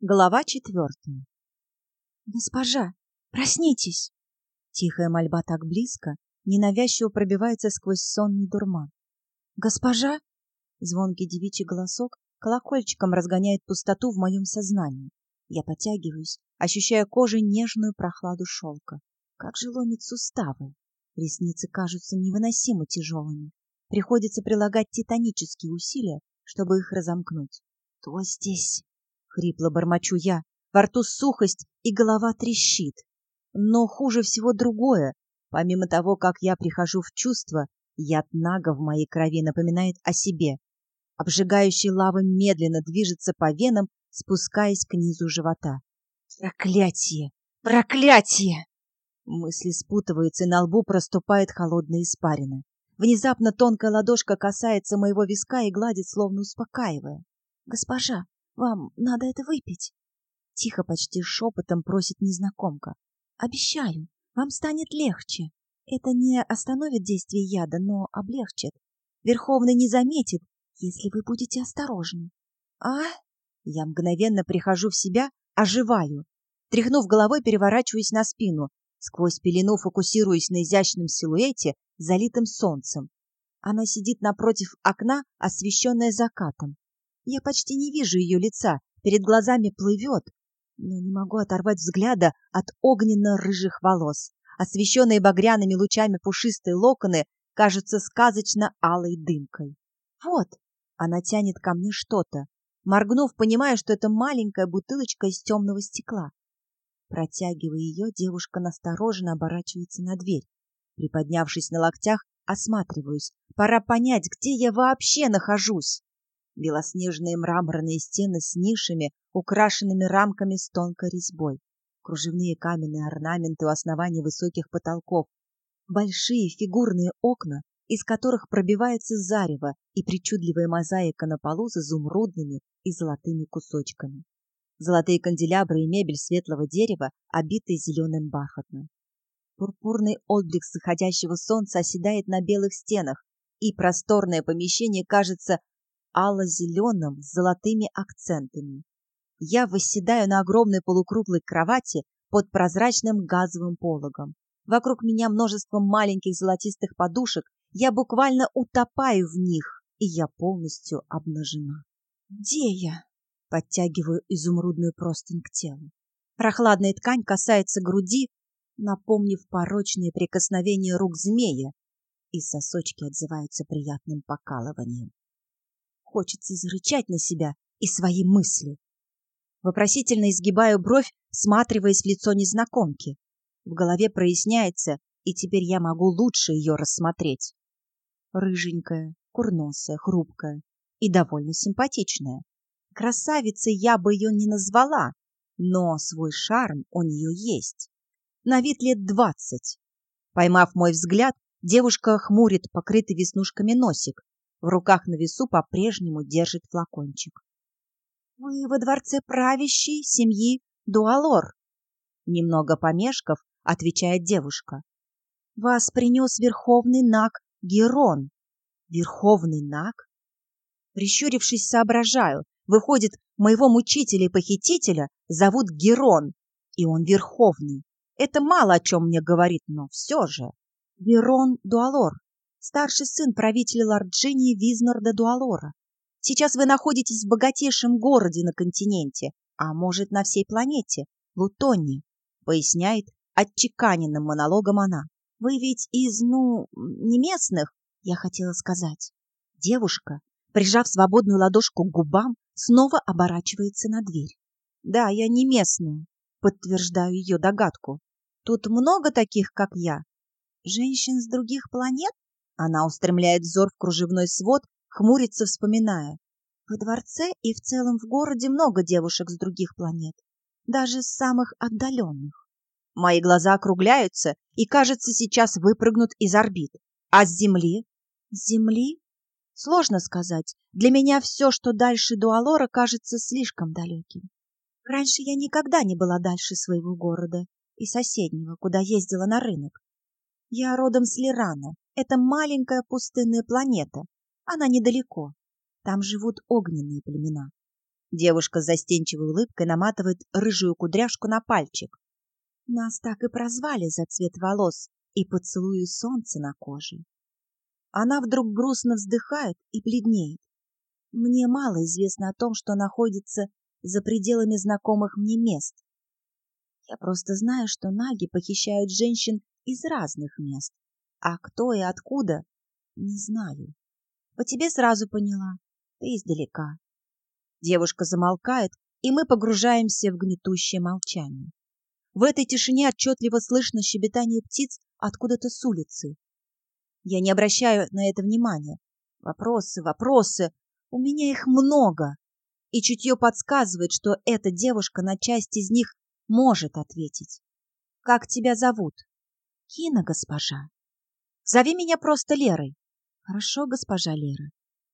Глава четвертая. «Госпожа, проснитесь!» Тихая мольба так близко, ненавязчиво пробивается сквозь сонный дурман. «Госпожа!» Звонкий девичий голосок колокольчиком разгоняет пустоту в моем сознании. Я потягиваюсь, ощущая кожей нежную прохладу шелка. Как же ломит суставы. Ресницы кажутся невыносимо тяжелыми. Приходится прилагать титанические усилия, чтобы их разомкнуть. «Кто здесь?» Хрипло бормочу я. Во рту сухость и голова трещит. Но хуже всего другое. Помимо того, как я прихожу в чувство, яд нага в моей крови напоминает о себе. Обжигающий лава медленно движется по венам, спускаясь к низу живота. Проклятие! Проклятие! Мысли спутываются, и на лбу проступает холодная испарина. Внезапно тонкая ладошка касается моего виска и гладит, словно успокаивая. «Госпожа, вам надо это выпить. Тихо, почти шепотом просит незнакомка. Обещаю, вам станет легче. Это не остановит действие яда, но облегчит. Верховный не заметит, если вы будете осторожны. А? Я мгновенно прихожу в себя, оживаю. Тряхнув головой, переворачиваюсь на спину. Сквозь пелену фокусируюсь на изящном силуэте, залитым солнцем. Она сидит напротив окна, освещенная закатом. Я почти не вижу ее лица, перед глазами плывет, но не могу оторвать взгляда от огненно-рыжих волос. Освещенные багряными лучами пушистые локоны кажутся сказочно алой дымкой. Вот, она тянет ко мне что-то. Моргнув, понимаю, что это маленькая бутылочка из темного стекла. Протягивая ее, девушка настороженно оборачивается на дверь. Приподнявшись на локтях, осматриваюсь. Пора понять, где я вообще нахожусь. Белоснежные мраморные стены с нишами, украшенными рамками с тонкой резьбой. Кружевные каменные орнаменты у основания высоких потолков. Большие фигурные окна, из которых пробивается зарево и причудливая мозаика на полу с изумрудными и золотыми кусочками. Золотые канделябры и мебель светлого дерева, обитые зеленым бархатным. Пурпурный отблик заходящего солнца оседает на белых стенах, и просторное помещение кажется ало-зеленым с золотыми акцентами. Я восседаю на огромной полукруглой кровати под прозрачным газовым пологом. Вокруг меня множество маленьких золотистых подушек, я буквально утопаю в них, и я полностью обнажена. Где я? Подтягиваю изумрудную простынь к телу. Прохладная ткань касается груди, напомнив порочные прикосновения рук змея, и сосочки отзываются приятным покалыванием. Хочется зарычать на себя и свои мысли. Вопросительно изгибаю бровь, всматриваясь в лицо незнакомки. В голове проясняется, и теперь я могу лучше ее рассмотреть. Рыженькая, курносая, хрупкая и довольно симпатичная. Красавицей я бы ее не назвала, но свой шарм у нее есть. На вид лет двадцать. Поймав мой взгляд, девушка хмурит покрытый веснушками носик, в руках на весу по-прежнему держит флакончик. «Вы во дворце правящей семьи Дуалор?» Немного помешков, отвечает девушка. «Вас принес верховный наг Герон». «Верховный наг?» Прищурившись, соображаю. Выходит, моего мучителя и похитителя зовут Герон, и он верховный. Это мало о чем мне говорит, но все же. Герон Дуалор, старший сын правителя Ларджинии Визнорда Дуалора. Сейчас вы находитесь в богатейшем городе на континенте, а может, на всей планете, Лутонне, поясняет отчеканенным монологом она. Вы ведь из, ну, не местных, я хотела сказать. Девушка, прижав свободную ладошку к губам, снова оборачивается на дверь. Да, я не местная, подтверждаю ее догадку. Тут много таких, как я. Женщин с других планет? Она устремляет взор в кружевной свод, хмурится, вспоминая. Во дворце и в целом в городе много девушек с других планет, даже с самых отдаленных. Мои глаза округляются и, кажется, сейчас выпрыгнут из орбит. А с Земли? С Земли? Сложно сказать. Для меня все, что дальше Дуалора, кажется слишком далеким. Раньше я никогда не была дальше своего города и соседнего, куда ездила на рынок. Я родом с Лирана. Это маленькая пустынная планета. Она недалеко. Там живут огненные племена. Девушка с застенчивой улыбкой наматывает рыжую кудряшку на пальчик. Нас так и прозвали за цвет волос и поцелую солнца на коже. Она вдруг грустно вздыхает и бледнеет. Мне мало известно о том, что находится за пределами знакомых мне мест. Я просто знаю, что наги похищают женщин из разных мест, а кто и откуда — не знаю. По тебе сразу поняла, ты издалека. Девушка замолкает, и мы погружаемся в гнетущее молчание. В этой тишине отчетливо слышно щебетание птиц откуда-то с улицы. Я не обращаю на это внимания. Вопросы, вопросы. У меня их много. И чутье подсказывает, что эта девушка на часть из них может ответить. Как тебя зовут? Кина, госпожа. Зови меня просто Лерой. Хорошо, госпожа Лера.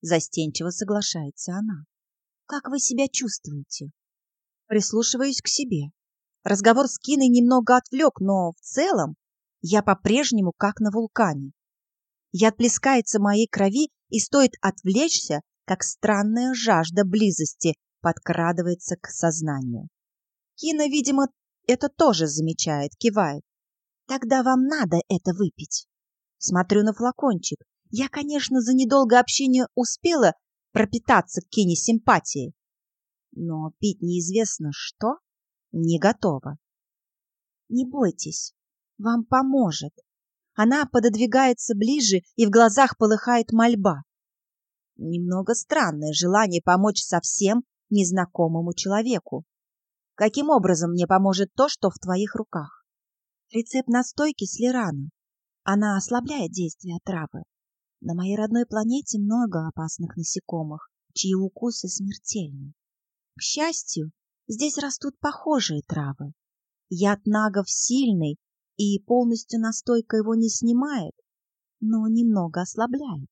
Застенчиво соглашается она. Как вы себя чувствуете? Прислушиваюсь к себе. Разговор с Киной немного отвлек, но в целом я по-прежнему как на вулкане. Яд плескается моей крови, и стоит отвлечься, как странная жажда близости подкрадывается к сознанию. Кина, видимо, это тоже замечает, кивает. Тогда вам надо это выпить. Смотрю на флакончик. Я, конечно, за недолгое общение успела пропитаться к Кине симпатией. Но пить неизвестно что не готова. Не бойтесь, вам поможет. Она пододвигается ближе, и в глазах полыхает мольба. Немного странное желание помочь совсем незнакомому человеку. Каким образом мне поможет то, что в твоих руках? Рецепт настойки с лирана. Она ослабляет действие травы. На моей родной планете много опасных насекомых, чьи укусы смертельны. К счастью, здесь растут похожие травы. Яд нагов сильный, и полностью настойка его не снимает, но немного ослабляет.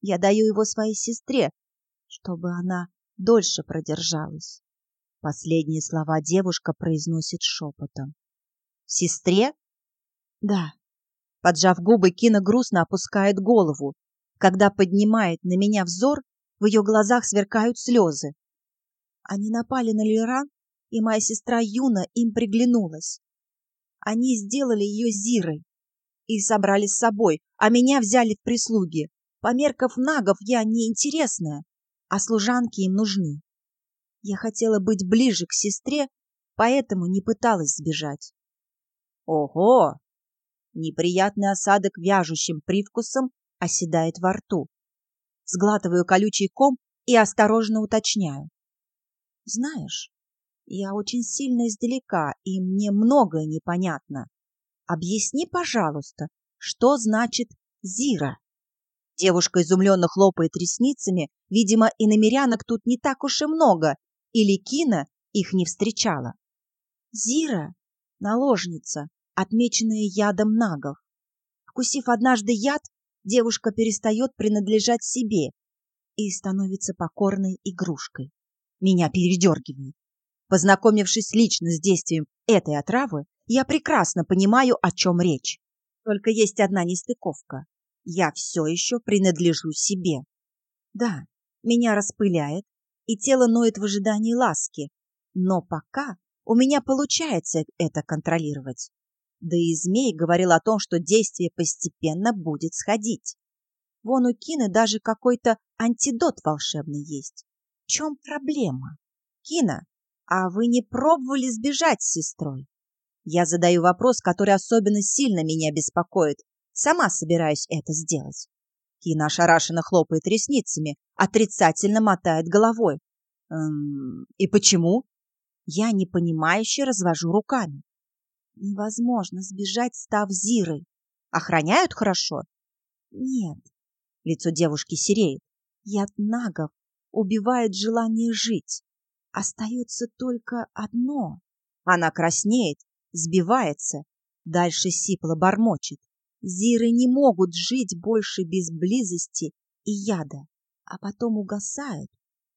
Я даю его своей сестре, чтобы она дольше продержалась. Последние слова девушка произносит шепотом. «Сестре?» «Да», Поджав губы, Кина грустно опускает голову. Когда поднимает на меня взор, в ее глазах сверкают слезы. Они напали на Леран, и моя сестра Юна им приглянулась. Они сделали ее Зирой и собрали с собой, а меня взяли в прислуги. По меркам нагов я неинтересная, а служанки им нужны. Я хотела быть ближе к сестре, поэтому не пыталась сбежать. Ого! Неприятный осадок вяжущим привкусом оседает во рту. Сглатываю колючий ком и осторожно уточняю. Знаешь, я очень сильно издалека, и мне многое непонятно. Объясни, пожалуйста, что значит «зира»? Девушка изумленно хлопает ресницами. Видимо, и намерянок тут не так уж и много, или Кина их не встречала. Зира — наложница, отмеченные ядом нагов. Вкусив однажды яд, девушка перестает принадлежать себе и становится покорной игрушкой. Меня передергивает. Познакомившись лично с действием этой отравы, я прекрасно понимаю, о чем речь. Только есть одна нестыковка. Я все еще принадлежу себе. Да, меня распыляет, и тело ноет в ожидании ласки, но пока у меня получается это контролировать. Да и змей говорил о том, что действие постепенно будет сходить. Вон у Кины даже какой-то антидот волшебный есть. В чем проблема? Кина, а вы не пробовали сбежать с сестрой? Я задаю вопрос, который особенно сильно меня беспокоит. Сама собираюсь это сделать. Кина ошарашенно хлопает ресницами, отрицательно мотает головой. Эм, и почему? Я непонимающе развожу руками. Невозможно сбежать, став Зирой. Охраняют хорошо? Нет. Лицо девушки сереет. Яд нагов убивает желание жить. Остается только одно. Она краснеет, сбивается, дальше сипло бормочет. Зиры не могут жить больше без близости и яда, а потом угасают,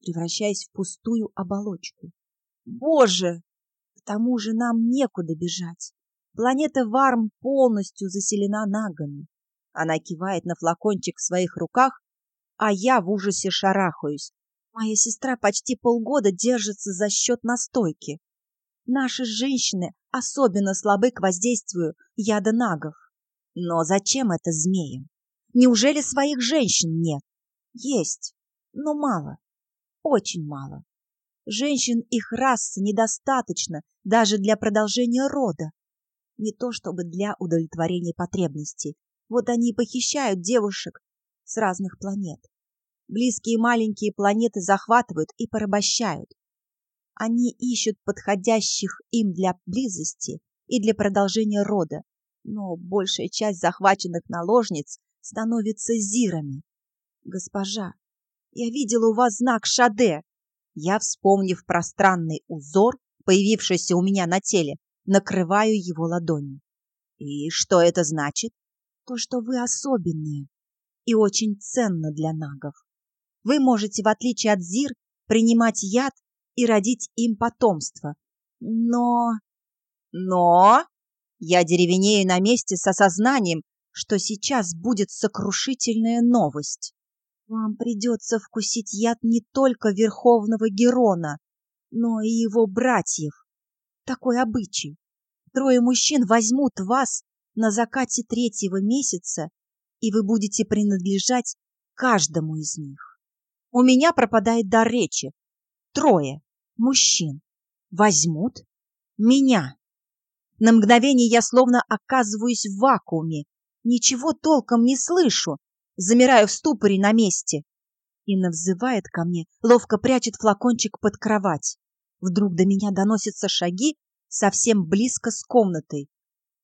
превращаясь в пустую оболочку. Боже! Тому же нам некуда бежать. Планета Варм полностью заселена нагами. Она кивает на флакончик в своих руках, а я в ужасе шарахаюсь. Моя сестра почти полгода держится за счет настойки. Наши женщины особенно слабы к воздействию яда нагов. Но зачем это змеям? Неужели своих женщин нет? Есть, но мало. Очень мало. Женщин их расы недостаточно даже для продолжения рода. Не то чтобы для удовлетворения потребностей. Вот они похищают девушек с разных планет. Близкие маленькие планеты захватывают и порабощают. Они ищут подходящих им для близости и для продолжения рода, но большая часть захваченных наложниц становится зирами. Госпожа, я видела у вас знак Шаде. Я, вспомнив пространный узор, появившийся у меня на теле, накрываю его ладонью. И что это значит? То, что вы особенные и очень ценно для нагов. Вы можете, в отличие от Зир, принимать яд и родить им потомство. Но... Но... Я деревенею на месте с осознанием, что сейчас будет сокрушительная новость. Вам придется вкусить яд не только Верховного Герона, но и его братьев. Такой обычай. Трое мужчин возьмут вас на закате третьего месяца, и вы будете принадлежать каждому из них. У меня пропадает дар речи. Трое мужчин возьмут меня. На мгновение я словно оказываюсь в вакууме, ничего толком не слышу, замираю в ступоре на месте. Инна взывает ко мне, ловко прячет флакончик под кровать. Вдруг до меня доносятся шаги совсем близко с комнатой.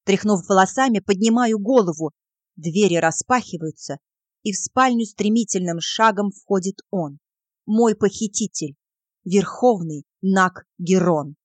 Тряхнув волосами, поднимаю голову. Двери распахиваются, и в спальню стремительным шагом входит он, мой похититель, верховный Наг Герон.